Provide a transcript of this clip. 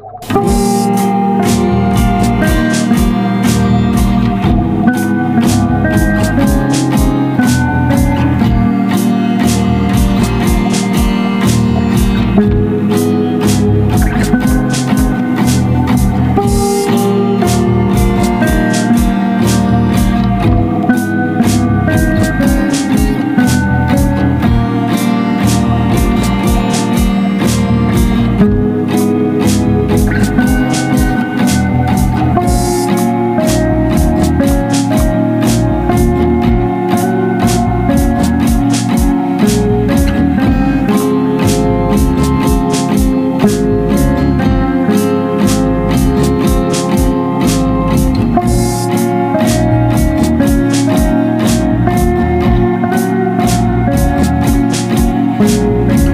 you Bring